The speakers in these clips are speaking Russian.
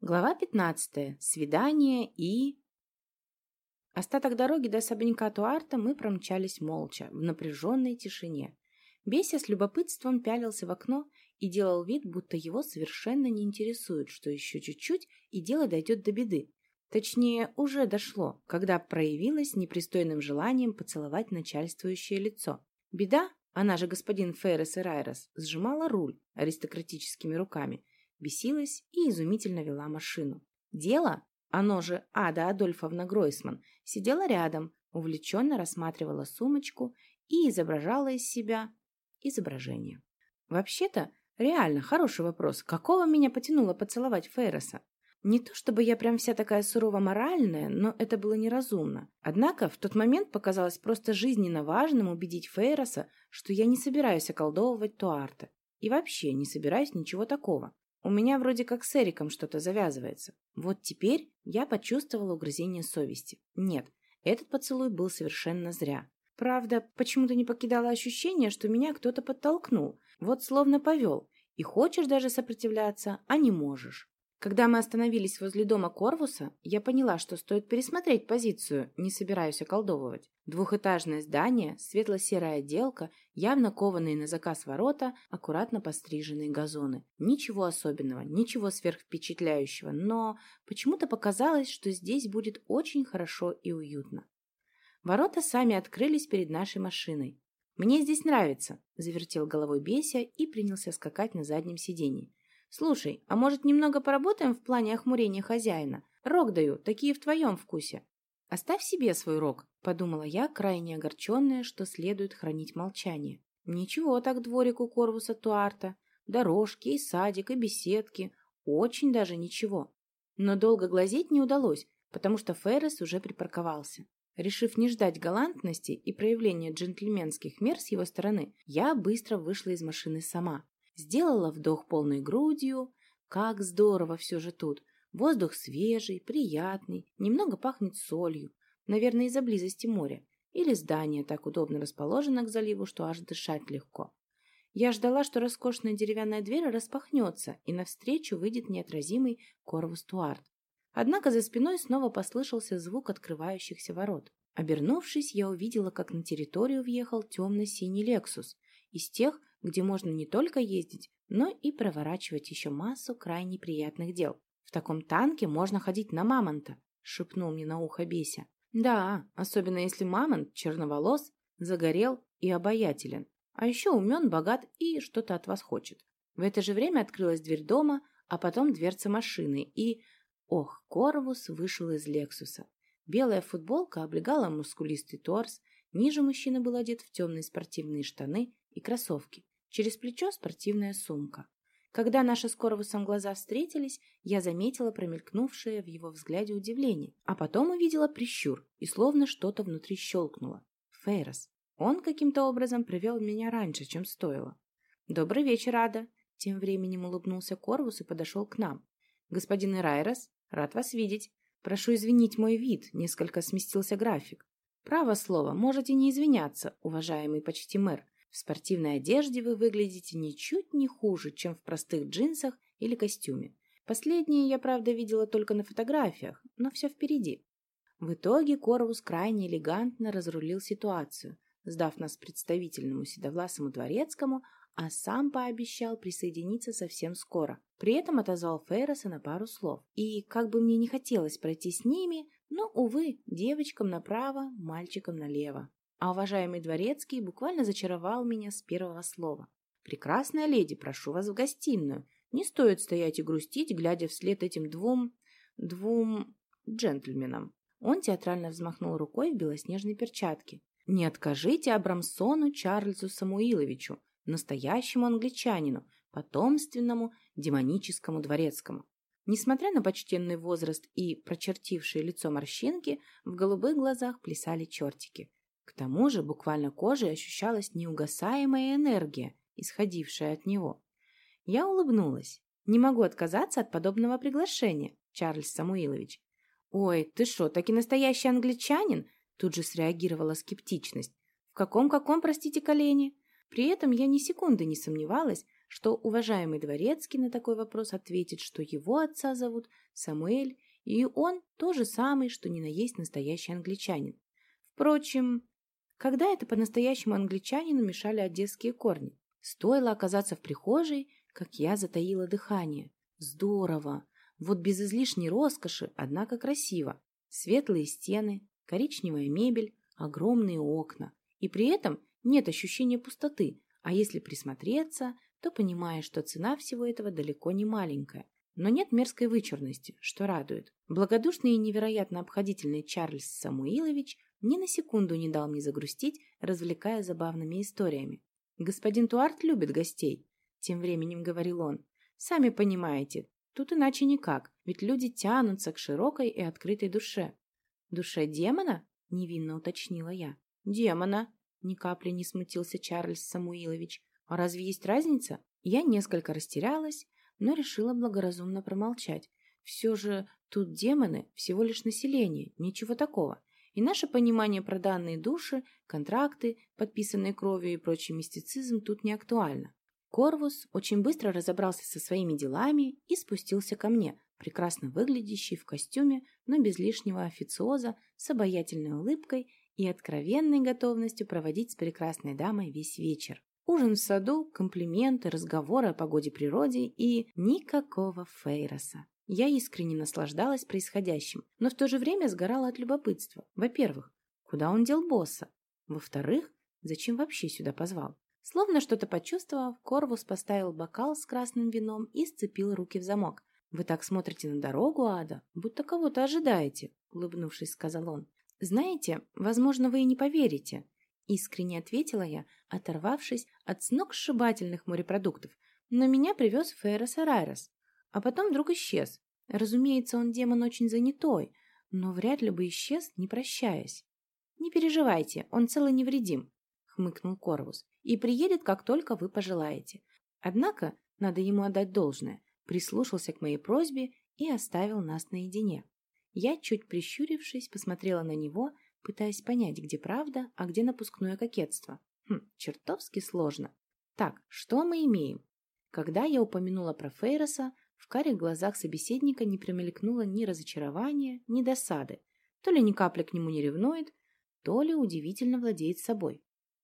Глава 15. Свидание и... Остаток дороги до особняка Туарта мы промчались молча, в напряженной тишине. Беся с любопытством пялился в окно и делал вид, будто его совершенно не интересует, что еще чуть-чуть, и дело дойдет до беды. Точнее, уже дошло, когда проявилось непристойным желанием поцеловать начальствующее лицо. Беда, она же господин Феррес и Райрос, сжимала руль аристократическими руками – бесилась и изумительно вела машину. Дело, оно же Ада Адольфовна Гройсман, сидела рядом, увлеченно рассматривала сумочку и изображала из себя изображение. Вообще-то, реально хороший вопрос, какого меня потянуло поцеловать Фейроса? Не то чтобы я прям вся такая сурово-моральная, но это было неразумно. Однако в тот момент показалось просто жизненно важным убедить Фейроса, что я не собираюсь околдовывать Туарта. И вообще не собираюсь ничего такого. У меня вроде как с Эриком что-то завязывается. Вот теперь я почувствовала угрызение совести. Нет, этот поцелуй был совершенно зря. Правда, почему-то не покидало ощущение, что меня кто-то подтолкнул, вот словно повел. И хочешь даже сопротивляться, а не можешь. Когда мы остановились возле дома Корвуса, я поняла, что стоит пересмотреть позицию, не собираюсь околдовывать. Двухэтажное здание, светло-серая отделка, явно кованные на заказ ворота, аккуратно постриженные газоны. Ничего особенного, ничего сверхвпечатляющего, но почему-то показалось, что здесь будет очень хорошо и уютно. Ворота сами открылись перед нашей машиной. «Мне здесь нравится», – завертел головой Беся и принялся скакать на заднем сиденье. Слушай, а может немного поработаем в плане охмурения хозяина? Рог даю, такие в твоем вкусе. Оставь себе свой рог, подумала я, крайне огорченная, что следует хранить молчание. Ничего так дворик у Корвуса Туарта. Дорожки и садик, и беседки. Очень даже ничего. Но долго глазеть не удалось, потому что Феррес уже припарковался. Решив не ждать галантности и проявления джентльменских мер с его стороны, я быстро вышла из машины сама. Сделала вдох полной грудью. Как здорово все же тут. Воздух свежий, приятный, немного пахнет солью. Наверное, из-за близости моря. Или здание так удобно расположено к заливу, что аж дышать легко. Я ждала, что роскошная деревянная дверь распахнется, и навстречу выйдет неотразимый Корвус Туарт. Однако за спиной снова послышался звук открывающихся ворот. Обернувшись, я увидела, как на территорию въехал темно-синий «Лексус», из тех, где можно не только ездить, но и проворачивать еще массу крайне приятных дел. В таком танке можно ходить на мамонта, шепнул мне на ухо Беся. Да, особенно если мамонт черноволос, загорел и обаятелен, а еще умен, богат и что-то от вас хочет. В это же время открылась дверь дома, а потом дверца машины, и... Ох, Корвус вышел из Лексуса. Белая футболка облегала мускулистый торс, ниже мужчина был одет в темные спортивные штаны и кроссовки. Через плечо спортивная сумка. Когда наши с Коровусом глаза встретились, я заметила промелькнувшее в его взгляде удивление, а потом увидела прищур, и словно что-то внутри щелкнуло. Фейрос. Он каким-то образом привел меня раньше, чем стоило. «Добрый вечер, Ада!» Тем временем улыбнулся Корвус и подошел к нам. «Господин Ирайрос, рад вас видеть. Прошу извинить мой вид, несколько сместился график. Право слово, можете не извиняться, уважаемый почти мэр. В спортивной одежде вы выглядите ничуть не хуже, чем в простых джинсах или костюме. Последние я, правда, видела только на фотографиях, но все впереди. В итоге Корвус крайне элегантно разрулил ситуацию, сдав нас представительному седовласому дворецкому, а сам пообещал присоединиться совсем скоро. При этом отозвал Фейроса на пару слов. И, как бы мне не хотелось пройти с ними, но, увы, девочкам направо, мальчикам налево. А уважаемый дворецкий буквально зачаровал меня с первого слова. «Прекрасная леди, прошу вас в гостиную. Не стоит стоять и грустить, глядя вслед этим двум... двум... джентльменам». Он театрально взмахнул рукой в белоснежной перчатке. «Не откажите Абрамсону Чарльзу Самуиловичу, настоящему англичанину, потомственному демоническому дворецкому». Несмотря на почтенный возраст и прочертившие лицо морщинки, в голубых глазах плясали чертики. К тому же буквально кожей ощущалась неугасаемая энергия, исходившая от него. Я улыбнулась. Не могу отказаться от подобного приглашения, Чарльз Самуилович. «Ой, ты что, таки настоящий англичанин?» Тут же среагировала скептичность. «В каком-каком, простите, колене?» При этом я ни секунды не сомневалась, что уважаемый дворецкий на такой вопрос ответит, что его отца зовут Самуэль, и он то же самый, что ни на есть настоящий англичанин. Впрочем, когда это по-настоящему англичанину мешали одесские корни? Стоило оказаться в прихожей, как я затаила дыхание. Здорово! Вот без излишней роскоши, однако красиво. Светлые стены, коричневая мебель, огромные окна. И при этом нет ощущения пустоты, а если присмотреться, то понимаешь, что цена всего этого далеко не маленькая. Но нет мерзкой вычурности, что радует. Благодушный и невероятно обходительный Чарльз Самуилович ни на секунду не дал мне загрустить, развлекая забавными историями. «Господин Туарт любит гостей», — тем временем говорил он. «Сами понимаете, тут иначе никак, ведь люди тянутся к широкой и открытой душе». «Душе демона?» — невинно уточнила я. «Демона», — ни капли не смутился Чарльз Самуилович. «А разве есть разница?» Я несколько растерялась, но решила благоразумно промолчать. Все же тут демоны всего лишь население, ничего такого. И наше понимание про данные души, контракты, подписанные кровью и прочий мистицизм тут не актуально. Корвус очень быстро разобрался со своими делами и спустился ко мне, прекрасно выглядящий в костюме, но без лишнего официоза, с обаятельной улыбкой и откровенной готовностью проводить с прекрасной дамой весь вечер. Ужин в саду, комплименты, разговоры о погоде природе и никакого Фейроса. Я искренне наслаждалась происходящим, но в то же время сгорала от любопытства. Во-первых, куда он дел босса? Во-вторых, зачем вообще сюда позвал? Словно что-то почувствовав, Корвус поставил бокал с красным вином и сцепил руки в замок. «Вы так смотрите на дорогу, Ада, будто кого-то ожидаете», — улыбнувшись, сказал он. «Знаете, возможно, вы и не поверите», — искренне ответила я, оторвавшись от сногсшибательных морепродуктов. «Но меня привез Фейрос Арайрос, а потом вдруг исчез. Разумеется, он демон очень занятой, но вряд ли бы исчез, не прощаясь. «Не переживайте, он целый невредим», — хмыкнул Корвус, «и приедет, как только вы пожелаете. Однако, надо ему отдать должное, прислушался к моей просьбе и оставил нас наедине. Я, чуть прищурившись, посмотрела на него, пытаясь понять, где правда, а где напускное кокетство. Хм, чертовски сложно. Так, что мы имеем? Когда я упомянула про Фейроса, в карих глазах собеседника не промелькнуло ни разочарования, ни досады. То ли ни капли к нему не ревнует, то ли удивительно владеет собой.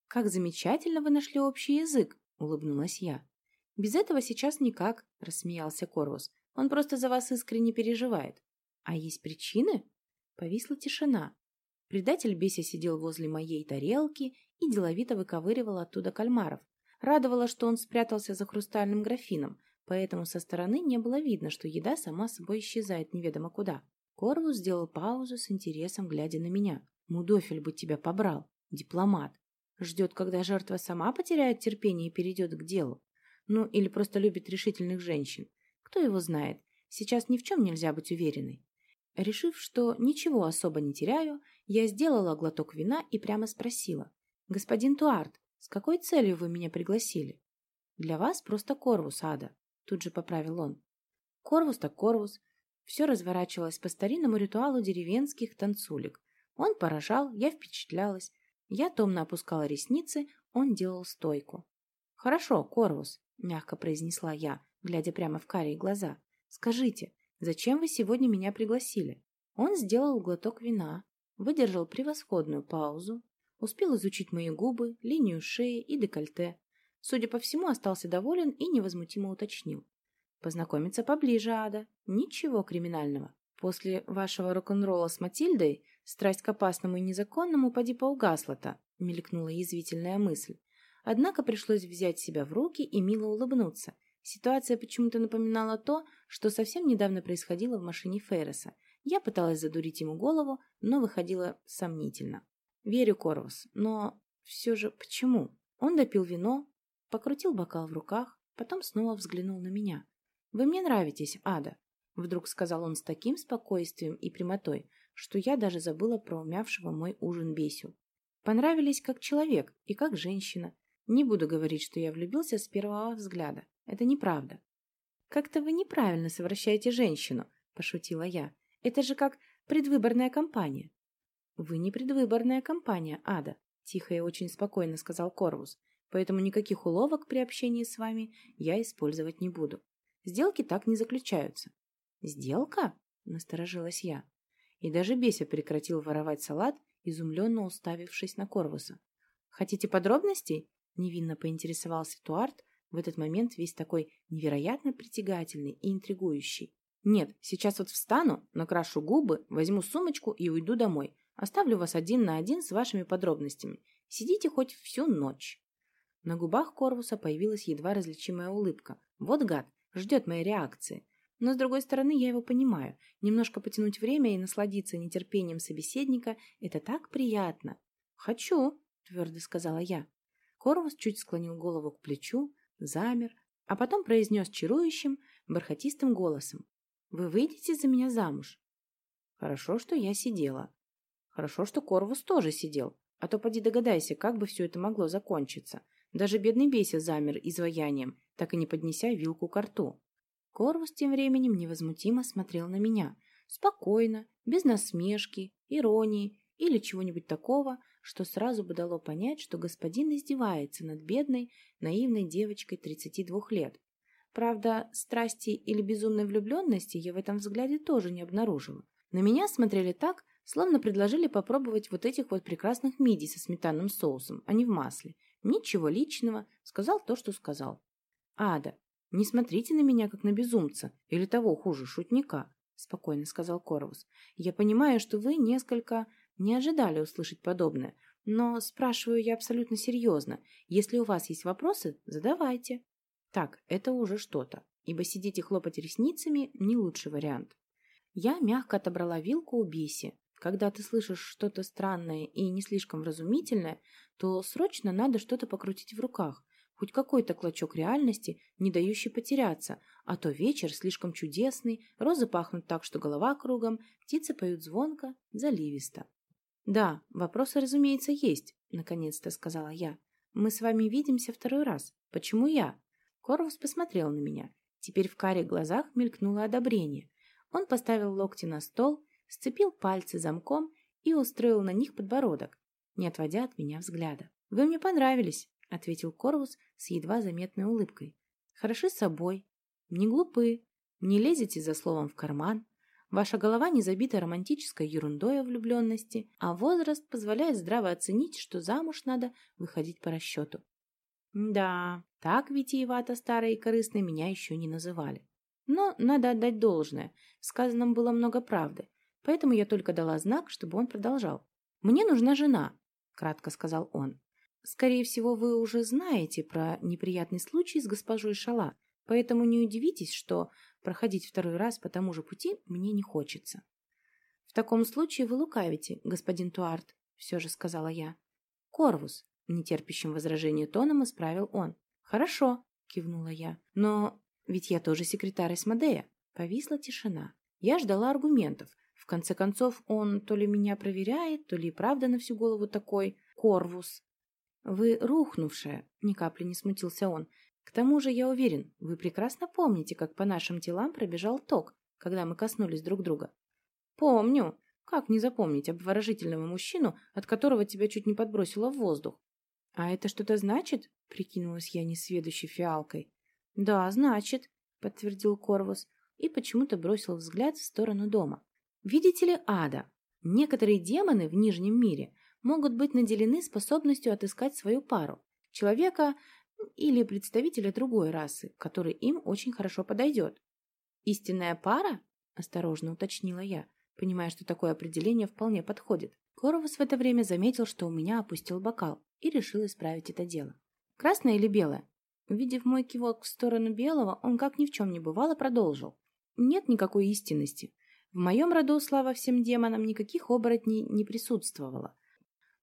«Как замечательно вы нашли общий язык!» — улыбнулась я. «Без этого сейчас никак», — рассмеялся Корвус. «Он просто за вас искренне переживает». «А есть причины?» Повисла тишина. Предатель Беся сидел возле моей тарелки и деловито выковыривал оттуда кальмаров. Радовало, что он спрятался за хрустальным графином, поэтому со стороны не было видно, что еда сама собой исчезает неведомо куда. Корвус сделал паузу с интересом, глядя на меня. «Мудофель бы тебя побрал, дипломат. Ждет, когда жертва сама потеряет терпение и перейдет к делу. Ну, или просто любит решительных женщин. Кто его знает, сейчас ни в чем нельзя быть уверенной. Решив, что ничего особо не теряю, я сделала глоток вина и прямо спросила. «Господин Туарт, с какой целью вы меня пригласили?» «Для вас просто Корвус, Ада. Тут же поправил он. Корвус так Корвус. Все разворачивалось по старинному ритуалу деревенских танцулек. Он поражал, я впечатлялась. Я томно опускала ресницы, он делал стойку. «Хорошо, Корвус», — мягко произнесла я, глядя прямо в карие глаза. «Скажите, зачем вы сегодня меня пригласили?» Он сделал глоток вина, выдержал превосходную паузу, успел изучить мои губы, линию шеи и декольте, Судя по всему, остался доволен и невозмутимо уточнил. Познакомиться поближе, Ада. Ничего криминального. После вашего рок-н-ролла с Матильдой страсть к опасному и незаконному поди поугасла-то, мелькнула язвительная мысль. Однако пришлось взять себя в руки и мило улыбнуться. Ситуация почему-то напоминала то, что совсем недавно происходило в машине Ферреса. Я пыталась задурить ему голову, но выходило сомнительно. Верю, Корвус, но все же почему? Он допил вино, покрутил бокал в руках, потом снова взглянул на меня. «Вы мне нравитесь, Ада», — вдруг сказал он с таким спокойствием и прямотой, что я даже забыла про умявшего мой ужин Бесю. Понравились как человек и как женщина. Не буду говорить, что я влюбился с первого взгляда. Это неправда. «Как-то вы неправильно совращаете женщину», — пошутила я. «Это же как предвыборная кампания». «Вы не предвыборная кампания, Ада», — тихо и очень спокойно сказал Корвус. Поэтому никаких уловок при общении с вами я использовать не буду. Сделки так не заключаются. Сделка? Насторожилась я. И даже Беся прекратил воровать салат, изумленно уставившись на Корвуса. Хотите подробностей? Невинно поинтересовался Туарт, в этот момент весь такой невероятно притягательный и интригующий. Нет, сейчас вот встану, накрашу губы, возьму сумочку и уйду домой. Оставлю вас один на один с вашими подробностями. Сидите хоть всю ночь. На губах Корвуса появилась едва различимая улыбка. Вот гад, ждет моей реакции. Но, с другой стороны, я его понимаю. Немножко потянуть время и насладиться нетерпением собеседника – это так приятно. «Хочу», – твердо сказала я. Корвус чуть склонил голову к плечу, замер, а потом произнес чарующим, бархатистым голосом. «Вы выйдете за меня замуж?» Хорошо, что я сидела. Хорошо, что Корвус тоже сидел, а то поди догадайся, как бы все это могло закончиться. Даже бедный Беся замер изваянием, так и не поднеся вилку к рту. Корвус тем временем невозмутимо смотрел на меня, спокойно, без насмешки, иронии или чего-нибудь такого, что сразу бы дало понять, что господин издевается над бедной, наивной девочкой 32 лет. Правда, страсти или безумной влюбленности я в этом взгляде тоже не обнаружила. На меня смотрели так, словно предложили попробовать вот этих вот прекрасных мидий со сметанным соусом, а не в масле. Ничего личного, сказал то, что сказал. «Ада, не смотрите на меня, как на безумца, или того хуже, шутника», спокойно сказал Корвус. «Я понимаю, что вы несколько не ожидали услышать подобное, но спрашиваю я абсолютно серьезно. Если у вас есть вопросы, задавайте». Так, это уже что-то, ибо сидеть и хлопать ресницами – не лучший вариант. Я мягко отобрала вилку у Биси, когда ты слышишь что-то странное и не слишком вразумительное, то срочно надо что-то покрутить в руках, хоть какой-то клочок реальности, не дающий потеряться, а то вечер слишком чудесный, розы пахнут так, что голова кругом, птицы поют звонко, заливисто. «Да, вопросы, разумеется, есть», — наконец-то сказала я. «Мы с вами видимся второй раз. Почему я?» Корвус посмотрел на меня. Теперь в каре глазах мелькнуло одобрение. Он поставил локти на стол сцепил пальцы замком и устроил на них подбородок, не отводя от меня взгляда. «Вы мне понравились», — ответил Корвус с едва заметной улыбкой. «Хороши собой, не глупы, не лезете за словом в карман, ваша голова не забита романтической ерундой о влюбленности, а возраст позволяет здраво оценить, что замуж надо выходить по расчету». Да, так витиевато старые и корыстные меня еще не называли. Но надо отдать должное, в было много правды, Поэтому я только дала знак, чтобы он продолжал. «Мне нужна жена», — кратко сказал он. «Скорее всего, вы уже знаете про неприятный случай с госпожой Шала, поэтому не удивитесь, что проходить второй раз по тому же пути мне не хочется». «В таком случае вы лукавите, господин Туарт», — все же сказала я. «Корвус», — нетерпящим возражения тоном исправил он. «Хорошо», — кивнула я. «Но ведь я тоже секретарь Эсмодея». Повисла тишина. Я ждала аргументов, в конце концов, он то ли меня проверяет, то ли и правда на всю голову такой Корвус. Вы рухнувшая, ни капли не смутился он. К тому же, я уверен, вы прекрасно помните, как по нашим телам пробежал ток, когда мы коснулись друг друга. Помню. Как не запомнить обворожительного мужчину, от которого тебя чуть не подбросило в воздух? А это что-то значит? Прикинулась я несведущей фиалкой. Да, значит, подтвердил Корвус и почему-то бросил взгляд в сторону дома. Видите ли, ада, некоторые демоны в Нижнем мире могут быть наделены способностью отыскать свою пару, человека или представителя другой расы, который им очень хорошо подойдет. «Истинная пара?» – осторожно уточнила я, понимая, что такое определение вполне подходит. Коровус в это время заметил, что у меня опустил бокал, и решил исправить это дело. «Красное или белое?» Увидев мой кивок в сторону белого, он как ни в чем не бывало продолжил. «Нет никакой истинности. В моем роду, слава всем демонам, никаких оборотней не присутствовало.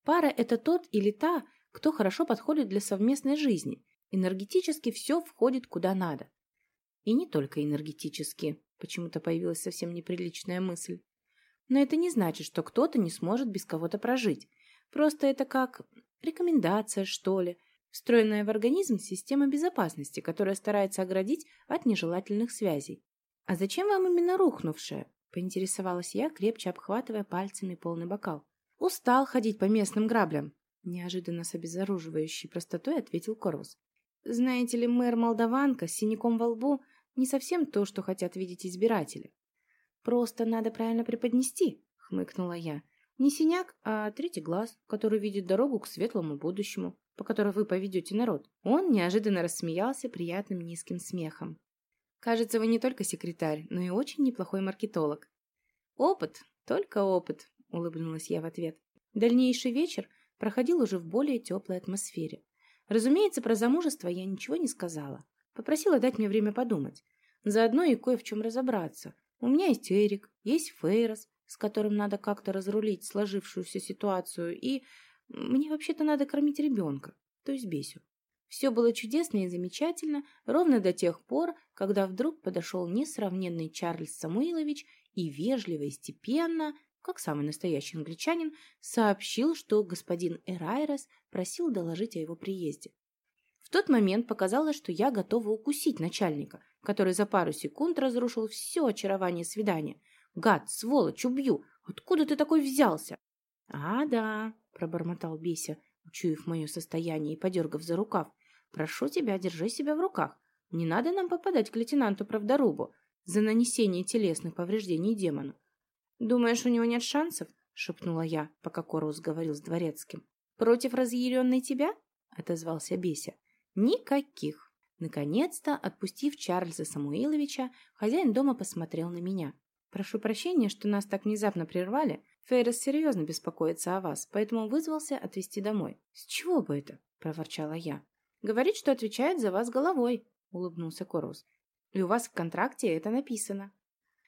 Пара – это тот или та, кто хорошо подходит для совместной жизни. Энергетически все входит куда надо. И не только энергетически. Почему-то появилась совсем неприличная мысль. Но это не значит, что кто-то не сможет без кого-то прожить. Просто это как рекомендация, что ли, встроенная в организм система безопасности, которая старается оградить от нежелательных связей. А зачем вам именно рухнувшая? Поинтересовалась я, крепче обхватывая пальцами полный бокал. Устал ходить по местным граблям. Неожиданно с обезоруживающей простотой ответил Корвус. Знаете ли, мэр Молдаванка с синяком во лбу не совсем то, что хотят видеть избиратели. Просто надо правильно преподнести, хмыкнула я. Не синяк, а третий глаз, который видит дорогу к светлому будущему, по которой вы поведете народ. Он неожиданно рассмеялся приятным низким смехом. Кажется, вы не только секретарь, но и очень неплохой маркетолог. Опыт, только опыт, улыбнулась я в ответ. Дальнейший вечер проходил уже в более теплой атмосфере. Разумеется, про замужество я ничего не сказала. Попросила дать мне время подумать. Заодно и кое в чем разобраться. У меня есть Эрик, есть Фейрос, с которым надо как-то разрулить сложившуюся ситуацию, и мне вообще-то надо кормить ребенка, то есть Бесю. Все было чудесно и замечательно, ровно до тех пор, когда вдруг подошел несравненный Чарльз Самуилович и вежливо и степенно, как самый настоящий англичанин, сообщил, что господин Эрайрос просил доложить о его приезде. В тот момент показалось, что я готова укусить начальника, который за пару секунд разрушил все очарование свидания. «Гад, сволочь, убью! Откуда ты такой взялся?» «А, да», — пробормотал Беся, учуяв мое состояние и подергав за рукав. «Прошу тебя, держи себя в руках. Не надо нам попадать к лейтенанту Правдорубу за нанесение телесных повреждений демону. «Думаешь, у него нет шансов?» — шепнула я, пока Корус говорил с дворецким. «Против разъяренной тебя?» — отозвался Беся. «Никаких». Наконец-то, отпустив Чарльза Самуиловича, хозяин дома посмотрел на меня. «Прошу прощения, что нас так внезапно прервали. Фейрос серьезно беспокоится о вас, поэтому вызвался отвезти домой». «С чего бы это?» — проворчала я. «Говорит, что отвечает за вас головой», — улыбнулся Корус. «И у вас в контракте это написано».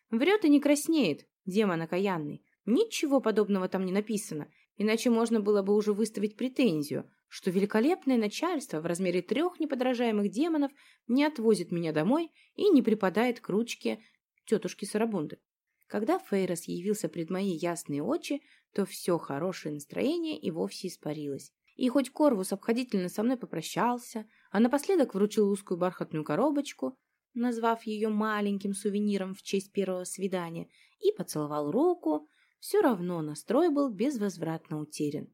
«Врет и не краснеет», демон окаянный. Ничего подобного там не написано, иначе можно было бы уже выставить претензию, что великолепное начальство в размере трех неподражаемых демонов не отвозит меня домой и не припадает к ручке тетушки Сарабунды. Когда Фейрос явился пред мои ясные очи, то все хорошее настроение и вовсе испарилось. И хоть Корвус обходительно со мной попрощался, а напоследок вручил узкую бархатную коробочку, назвав ее маленьким сувениром в честь первого свидания, и поцеловал руку, все равно настрой был безвозвратно утерян.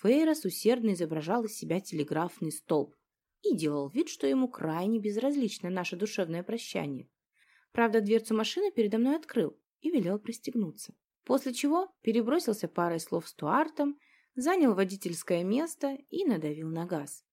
Фейрос усердно изображал из себя телеграфный столб и делал вид, что ему крайне безразлично наше душевное прощание. Правда, дверцу машины передо мной открыл и велел пристегнуться. После чего перебросился парой слов с Туартом, занял водительское место и надавил на газ.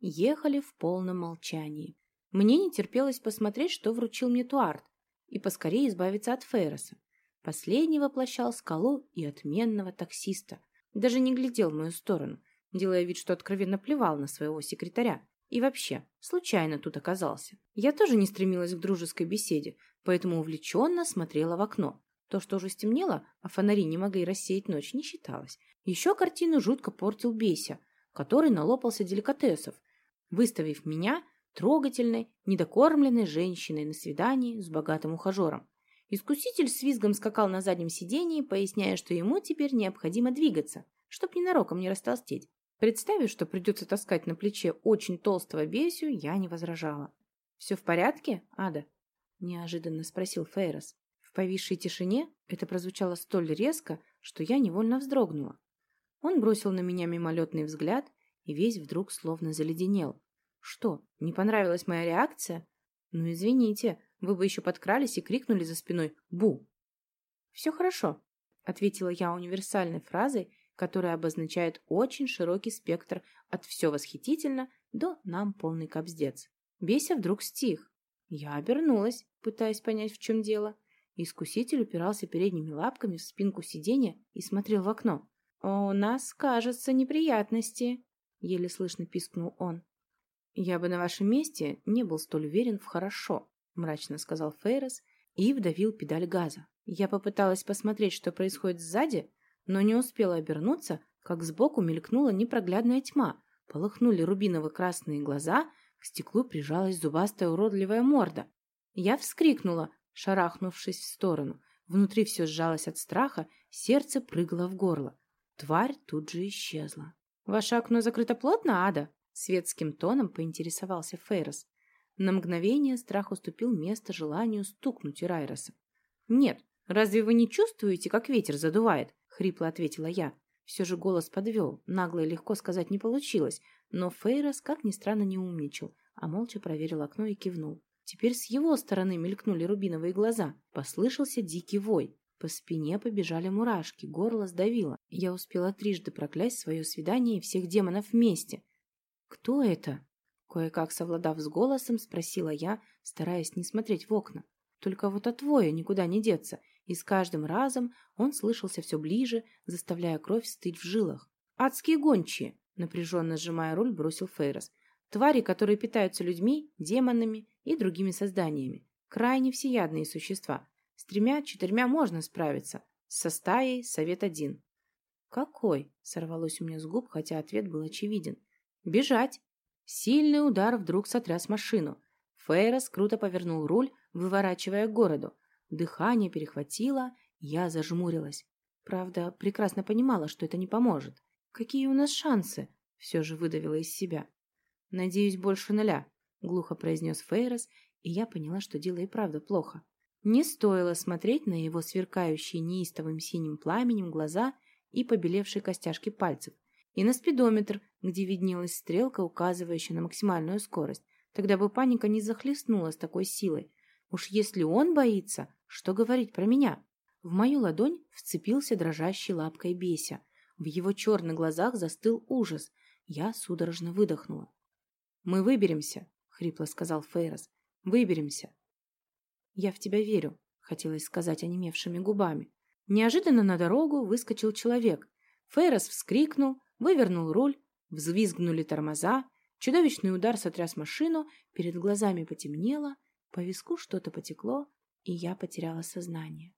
Ехали в полном молчании. Мне не терпелось посмотреть, что вручил мне Туарт, и поскорее избавиться от Фейроса. Последний воплощал скалу и отменного таксиста. Даже не глядел в мою сторону, делая вид, что откровенно плевал на своего секретаря. И вообще, случайно тут оказался. Я тоже не стремилась к дружеской беседе, поэтому увлеченно смотрела в окно. То, что уже стемнело, а фонари не могли рассеять ночь, не считалось. Еще картину жутко портил Беся, который налопался деликатесов, выставив меня трогательной, недокормленной женщиной на свидании с богатым ухажером. Искуситель с визгом скакал на заднем сидении, поясняя, что ему теперь необходимо двигаться, чтоб ненароком не растолстеть. Представив, что придется таскать на плече очень толстого Бесю, я не возражала. «Все в порядке, Ада?» – неожиданно спросил Фейрос. В повисшей тишине это прозвучало столь резко, что я невольно вздрогнула. Он бросил на меня мимолетный взгляд и весь вдруг словно заледенел. Что, не понравилась моя реакция? Ну, извините, вы бы еще подкрались и крикнули за спиной «Бу!». «Все хорошо», — ответила я универсальной фразой, которая обозначает очень широкий спектр от «все восхитительно» до «нам полный кобздец». Беся вдруг стих. Я обернулась, пытаясь понять, в чем дело. Искуситель упирался передними лапками в спинку сиденья и смотрел в окно. «У нас, кажется, неприятности», — еле слышно пискнул он. «Я бы на вашем месте не был столь уверен в «хорошо», — мрачно сказал Фейрос и вдавил педаль газа. Я попыталась посмотреть, что происходит сзади, но не успела обернуться, как сбоку мелькнула непроглядная тьма, полыхнули рубиново-красные глаза, к стеклу прижалась зубастая уродливая морда. Я вскрикнула, шарахнувшись в сторону. Внутри все сжалось от страха, сердце прыгало в горло. Тварь тут же исчезла. «Ваше окно закрыто плотно, Ада?» Светским тоном поинтересовался Фейрос. На мгновение страх уступил место желанию стукнуть Ирайроса. «Нет, разве вы не чувствуете, как ветер задувает?» — хрипло ответила я. Все же голос подвел, нагло и легко сказать не получилось, но Фейрос, как ни странно, не умничал, а молча проверил окно и кивнул. Теперь с его стороны мелькнули рубиновые глаза, послышался дикий вой. По спине побежали мурашки, горло сдавило. Я успела трижды проклясть свое свидание и всех демонов вместе. «Кто это?» Кое-как совладав с голосом, спросила я, стараясь не смотреть в окна. Только вот от воя никуда не деться, и с каждым разом он слышался все ближе, заставляя кровь стыть в жилах. «Адские гончие!» — напряженно сжимая руль, бросил Фейрос. «Твари, которые питаются людьми, демонами и другими созданиями. Крайне всеядные существа. С тремя-четырьмя можно справиться. Со стаей совет один. «Какой?» — сорвалось у меня с губ, хотя ответ был очевиден. «Бежать!» Сильный удар вдруг сотряс машину. Фейрос круто повернул руль, выворачивая к городу. Дыхание перехватило, я зажмурилась. Правда, прекрасно понимала, что это не поможет. «Какие у нас шансы?» — все же выдавила из себя. «Надеюсь, больше нуля», — глухо произнес Фейрос, и я поняла, что дело и правда плохо. Не стоило смотреть на его сверкающие неистовым синим пламенем глаза и побелевшие костяшки пальцев, и на спидометр, где виднелась стрелка, указывающая на максимальную скорость. Тогда бы паника не захлестнула с такой силой. Уж если он боится, что говорить про меня? В мою ладонь вцепился дрожащий лапкой Беся. В его черных глазах застыл ужас. Я судорожно выдохнула. «Мы выберемся», — хрипло сказал Фейрос. «Выберемся. «Я в тебя верю», — хотелось сказать онемевшими губами. Неожиданно на дорогу выскочил человек. Фейрос вскрикнул, вывернул руль, взвизгнули тормоза, чудовищный удар сотряс машину, перед глазами потемнело, по виску что-то потекло, и я потеряла сознание.